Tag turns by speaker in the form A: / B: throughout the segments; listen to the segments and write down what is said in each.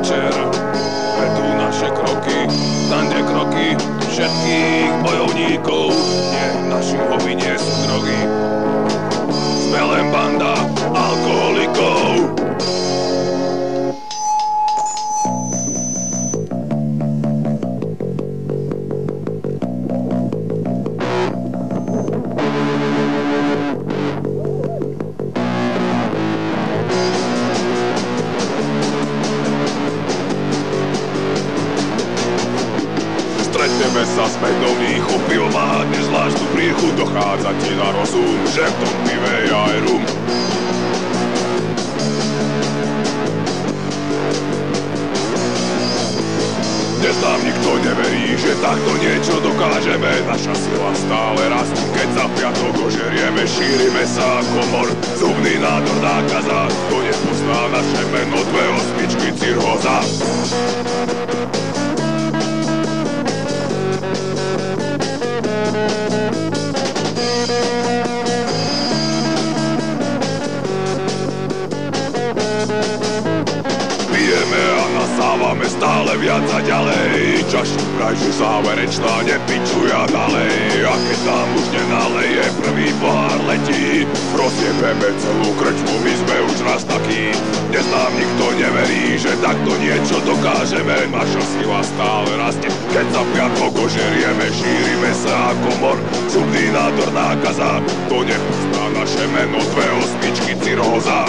A: večer vedú naše kroky, tande kroky všetkých bojovníkov, nie našich hovinies drogy. Sa spätovní chopil má nezvláštnu priechu Dochádza ti na rozum, že v tom pive je aj rum. Dnes nám nikto neverí, že takto niečo dokážeme. Naša sila stále rastí, keď za piatok ožerieme. Šírime sa ako mor, zubný nádor nákaza Kto nepozná naše meno, dve osmičky cirhoza nasávame stále viac a ďalej. Čaši krajšiu záverečná nepičuja dalej. A keď nám už nenaleje prvý pohár letí. Rozjebeme celú krčmu, my sme už raz takí. Dnes nám nikto neverí, že takto niečo dokážeme. Naša sila stále rastie, keď za piatok ožerieme Šírime sa ako mor, zubný nádor nákaza To nepozná naše meno, dve osmičky cirhóza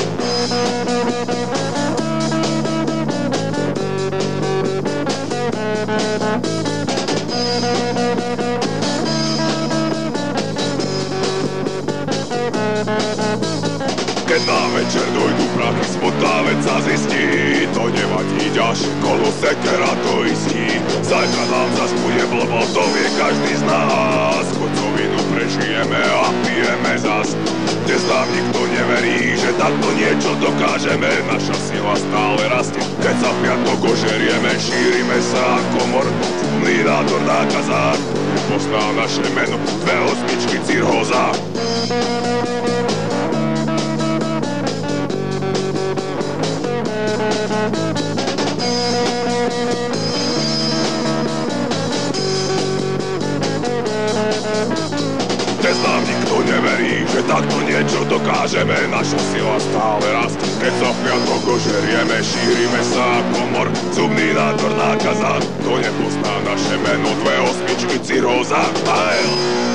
A: Keď na večer dojdu prachy, smutná vec sa zistí. To nevadí, ďalšie kolo sekera to istí. Zajtra nám zas bude blbo, to vie každý z nás. Kocovinu prežijeme a pijeme zas. Dnes nám nikto neverí, že takto niečo dokážeme. Naša sila stále rastie, keď sa piatok ožerieme. Šírime sa ako mor, zumný nádor nákaza Nepozná naše meno, dve osmičky cirhoza Dnes takto niečo dokážeme? Naša sila stále rastie, keď sa v piatok ožerieme Šírime sa ako mor, zubný nádor nákaza To nepozná naše meno, dve osmičky cirhoza Hail!